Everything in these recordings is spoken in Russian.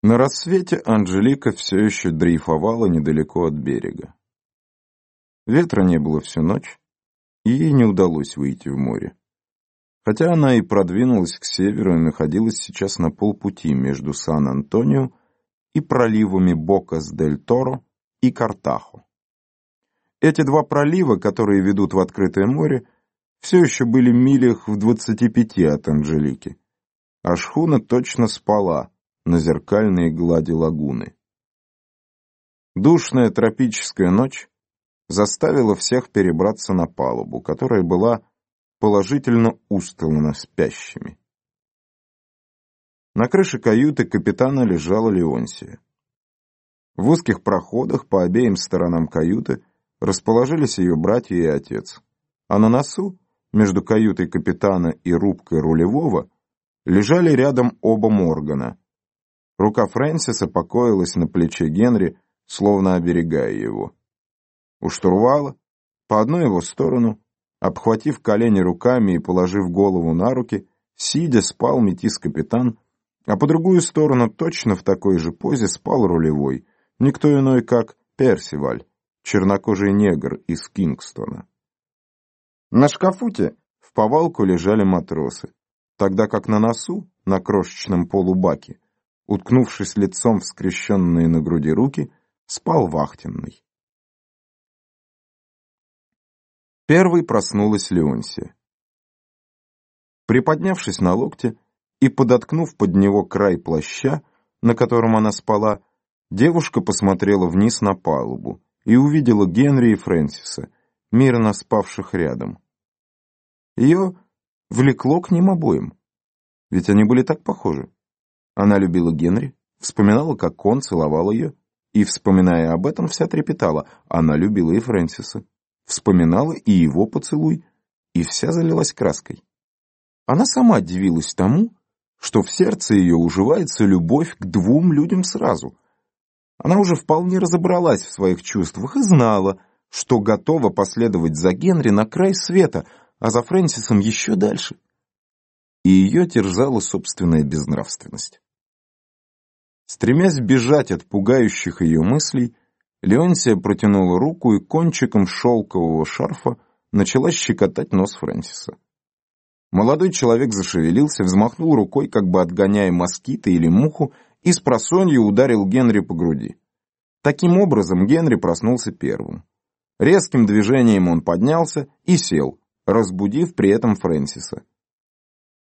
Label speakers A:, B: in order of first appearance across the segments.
A: На рассвете Анжелика все еще дрейфовала недалеко от берега. Ветра не было всю ночь, и ей не удалось выйти в море. Хотя она и продвинулась к северу и находилась сейчас на полпути между Сан-Антонио и проливами Бокас-дель-Торо и Картахо. Эти два пролива, которые ведут в открытое море, все еще были милях в двадцати пяти от Анжелики, а шхуна точно спала на зеркальные глади лагуны. Душная тропическая ночь заставила всех перебраться на палубу, которая была положительно устлана спящими. На крыше каюты капитана лежала Леонсия. В узких проходах по обеим сторонам каюты расположились ее братья и отец, а на носу, между каютой капитана и рубкой рулевого, лежали рядом оба Моргана. Рука Фрэнсиса покоилась на плече Генри, словно оберегая его. У штурвала, по одну его сторону, обхватив колени руками и положив голову на руки, сидя спал метис-капитан, а по другую сторону, точно в такой же позе, спал рулевой, никто иной, как Персиваль, чернокожий негр из Кингстона. На шкафуте в повалку лежали матросы, тогда как на носу, на крошечном полубаке, уткнувшись лицом в скрещенные на груди руки, спал вахтенный. Первой проснулась Леонсия. Приподнявшись на локте и подоткнув под него край плаща, на котором она спала, девушка посмотрела вниз на палубу, и увидела Генри и Фрэнсиса, мирно спавших рядом. Ее влекло к ним обоим, ведь они были так похожи. Она любила Генри, вспоминала, как он целовал ее, и, вспоминая об этом, вся трепетала. Она любила и Фрэнсиса, вспоминала и его поцелуй, и вся залилась краской. Она сама дивилась тому, что в сердце ее уживается любовь к двум людям сразу — она уже вполне разобралась в своих чувствах и знала, что готова последовать за Генри на край света, а за Фрэнсисом еще дальше. И ее терзала собственная безнравственность. Стремясь бежать от пугающих ее мыслей, Леонсия протянула руку и кончиком шелкового шарфа начала щекотать нос Фрэнсиса. Молодой человек зашевелился, взмахнул рукой, как бы отгоняя москита или муху, и с просонью ударил Генри по груди. Таким образом, Генри проснулся первым. Резким движением он поднялся и сел, разбудив при этом Фрэнсиса.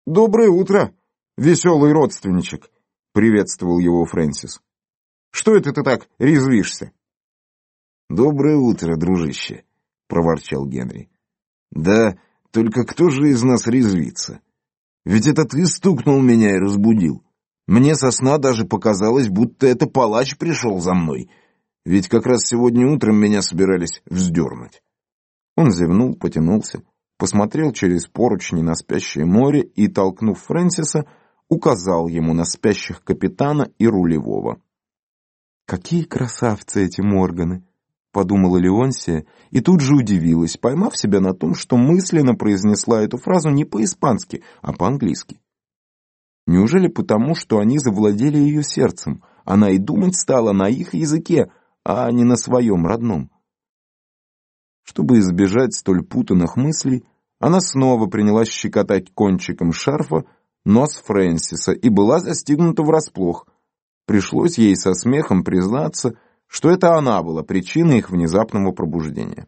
A: «Доброе утро, веселый родственничек!» — приветствовал его Фрэнсис. «Что это ты так резвишься?»
B: «Доброе утро, дружище!» — проворчал Генри. «Да только кто же из нас резвится? Ведь это ты стукнул меня и разбудил. Мне со сна даже показалось, будто это палач пришел за мной, ведь как раз сегодня утром меня собирались вздернуть.
A: Он зевнул, потянулся, посмотрел через поручни на спящее море и, толкнув Фрэнсиса, указал ему на спящих капитана и рулевого. «Какие красавцы эти Морганы!» — подумала Леонсия и тут же удивилась, поймав себя на том, что мысленно произнесла эту фразу не по-испански, а по-английски. Неужели потому, что они завладели ее сердцем? Она и думать стала на их языке, а не на своем родном. Чтобы избежать столь путанных мыслей, она снова принялась щекотать кончиком шарфа нос Фрэнсиса и была застигнута врасплох. Пришлось ей со смехом признаться, что это она была причиной их внезапного пробуждения.